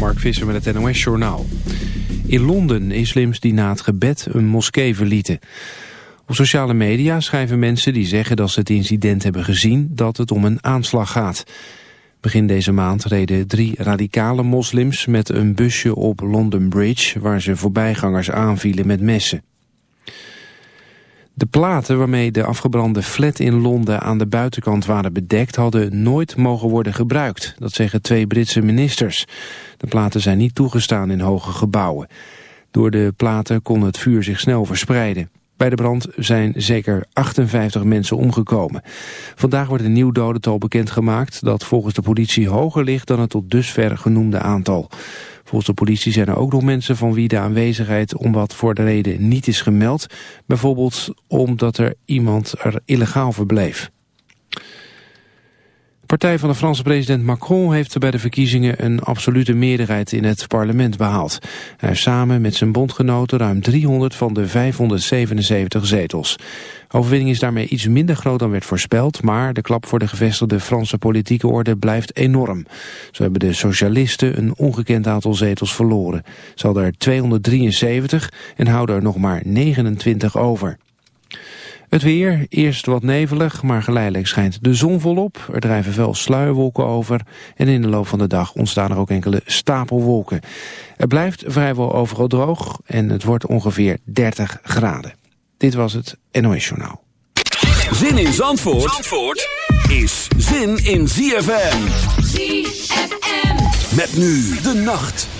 Mark Visser met het NOS-journaal. In Londen islims die na het gebed een moskee verlieten. Op sociale media schrijven mensen die zeggen dat ze het incident hebben gezien... dat het om een aanslag gaat. Begin deze maand reden drie radicale moslims met een busje op London Bridge... waar ze voorbijgangers aanvielen met messen. De platen waarmee de afgebrande flat in Londen aan de buitenkant waren bedekt... hadden nooit mogen worden gebruikt. Dat zeggen twee Britse ministers. De platen zijn niet toegestaan in hoge gebouwen. Door de platen kon het vuur zich snel verspreiden. Bij de brand zijn zeker 58 mensen omgekomen. Vandaag wordt een nieuw dodental bekendgemaakt... dat volgens de politie hoger ligt dan het tot dusver genoemde aantal. Volgens de politie zijn er ook nog mensen van wie de aanwezigheid om wat voor de reden niet is gemeld. Bijvoorbeeld omdat er iemand er illegaal verbleef. Partij van de Franse president Macron heeft bij de verkiezingen een absolute meerderheid in het parlement behaald. Hij heeft samen met zijn bondgenoten ruim 300 van de 577 zetels. Overwinning is daarmee iets minder groot dan werd voorspeld, maar de klap voor de gevestigde Franse politieke orde blijft enorm. Zo hebben de socialisten een ongekend aantal zetels verloren. Ze hadden er 273 en houden er nog maar 29 over. Het weer, eerst wat nevelig, maar geleidelijk schijnt de zon volop. Er drijven veel sluierwolken over en in de loop van de dag ontstaan er ook enkele stapelwolken. Het blijft vrijwel overal droog en het wordt ongeveer 30 graden. Dit was het NOS Journaal. Zin in Zandvoort, Zandvoort is zin in ZFM. ZFM. Met nu de nacht.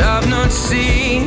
I've not seen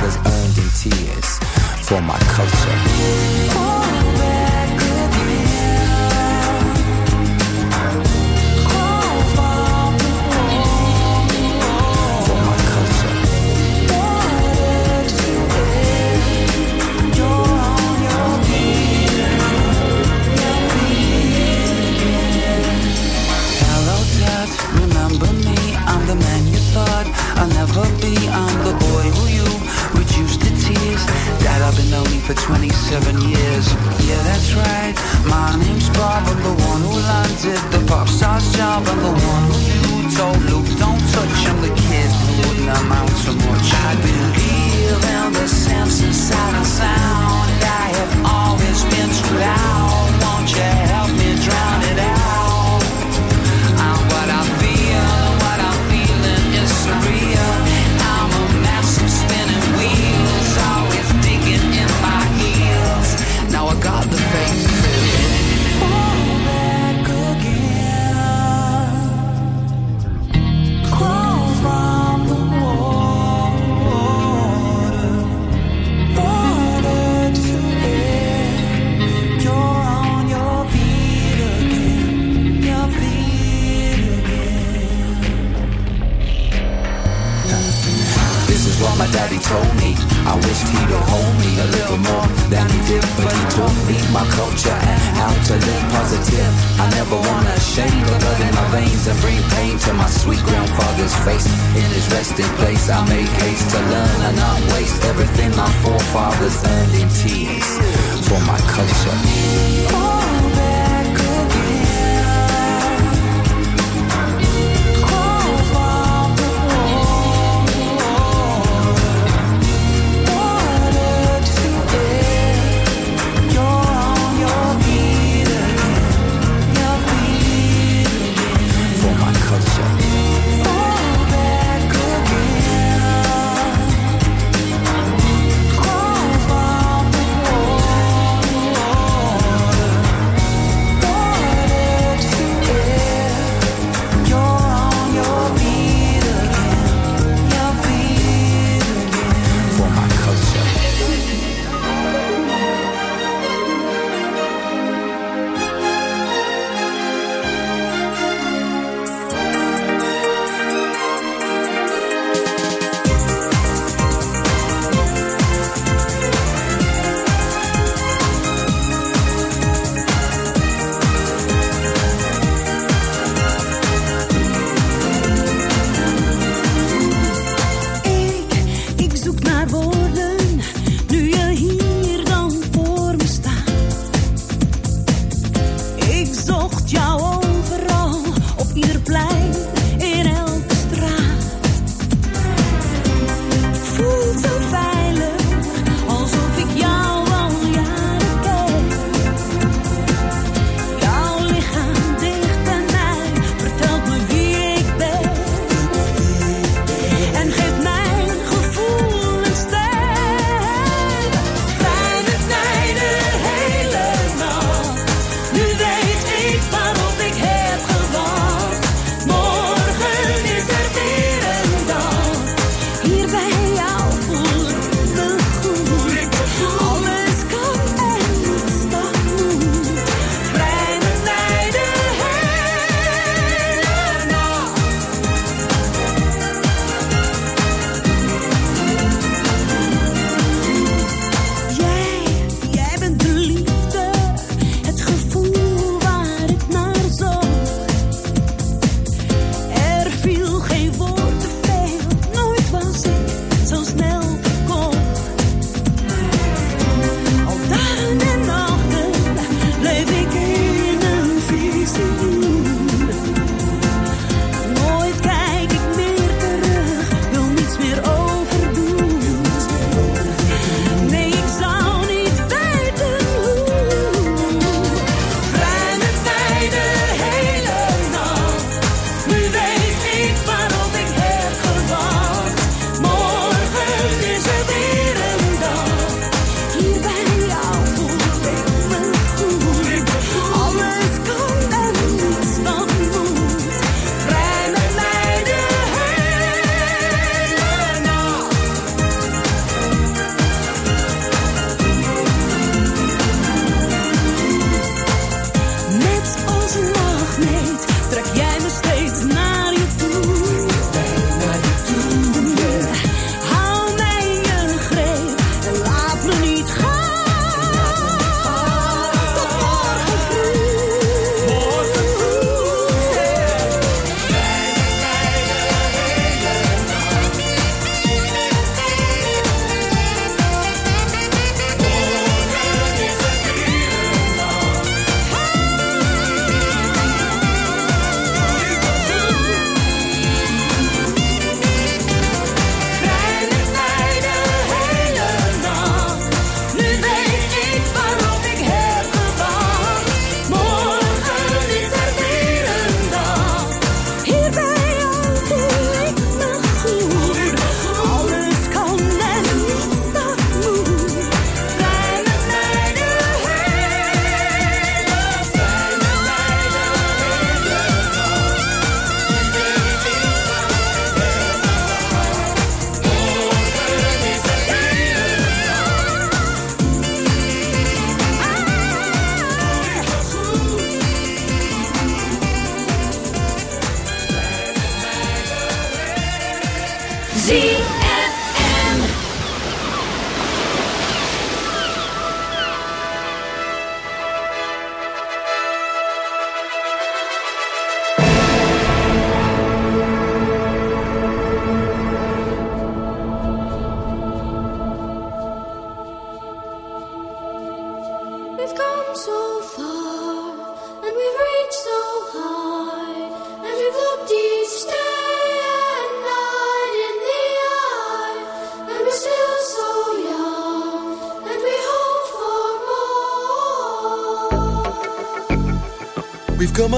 earned in tears for my culture. For 27 years. Yeah, that's right. My name's Bob. I'm the one who landed the pop star's job. I'm the one who told Luke, don't touch. I'm the kid wouldn't amount to much.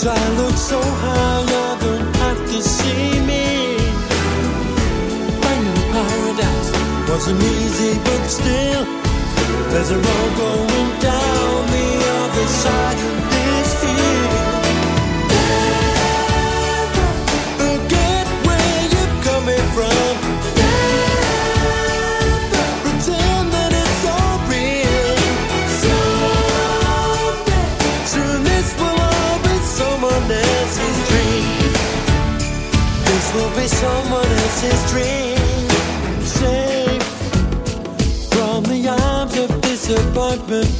Sometimes I look so high you don't have to see me. Finding paradise wasn't easy, but still, there's a road going down the other side his dream, safe from the arms of disappointment.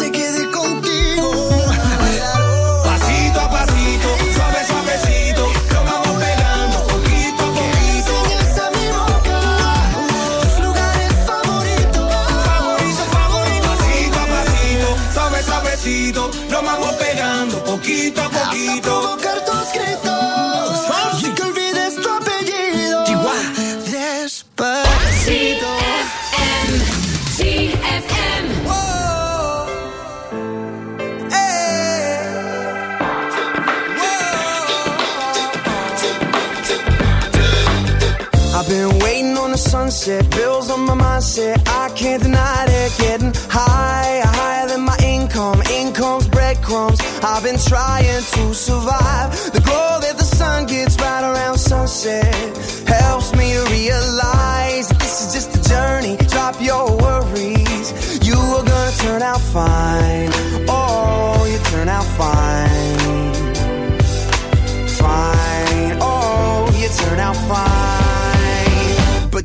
sunset, bills on my mindset. I can't deny it. Getting higher, higher than my income. Income's breadcrumbs. I've been trying to survive. The glow that the sun gets right around sunset helps me to realize that this is just a journey. Drop your worries. You are gonna turn out fine. Oh, you turn out fine. Fine. Oh, you turn out fine.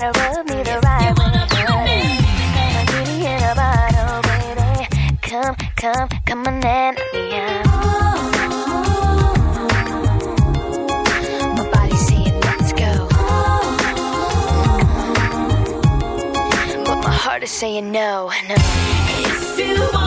gotta rub me the right way. I'm a beauty in a bottle, baby. Come, come, come on and me out. Saying no, no. If you want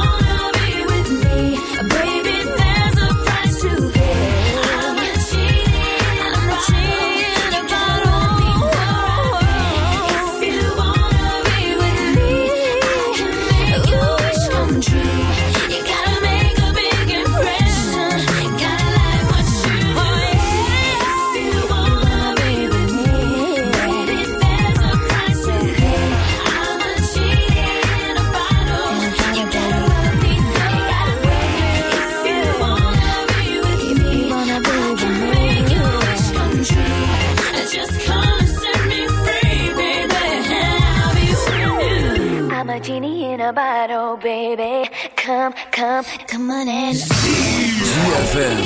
in bottle, baby. Come, come, come on in. ZFM.